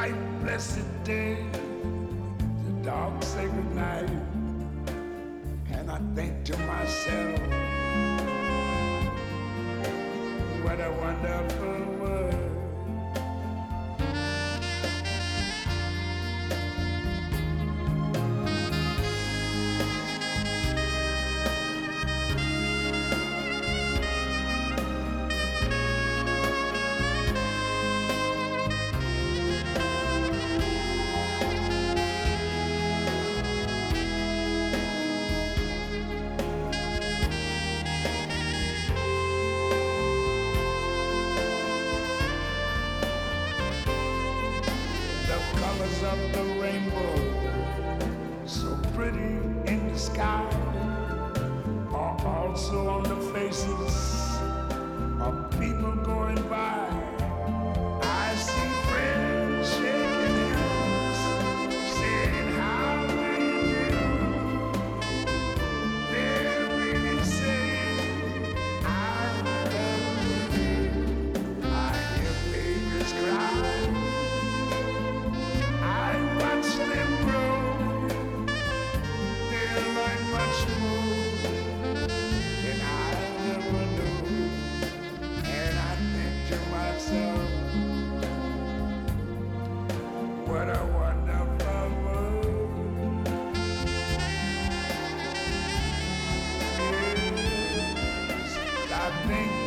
bright blessed day, the dark sacred night, and I think to myself, what a wonderful colors of the rainbow, so pretty in the sky. I think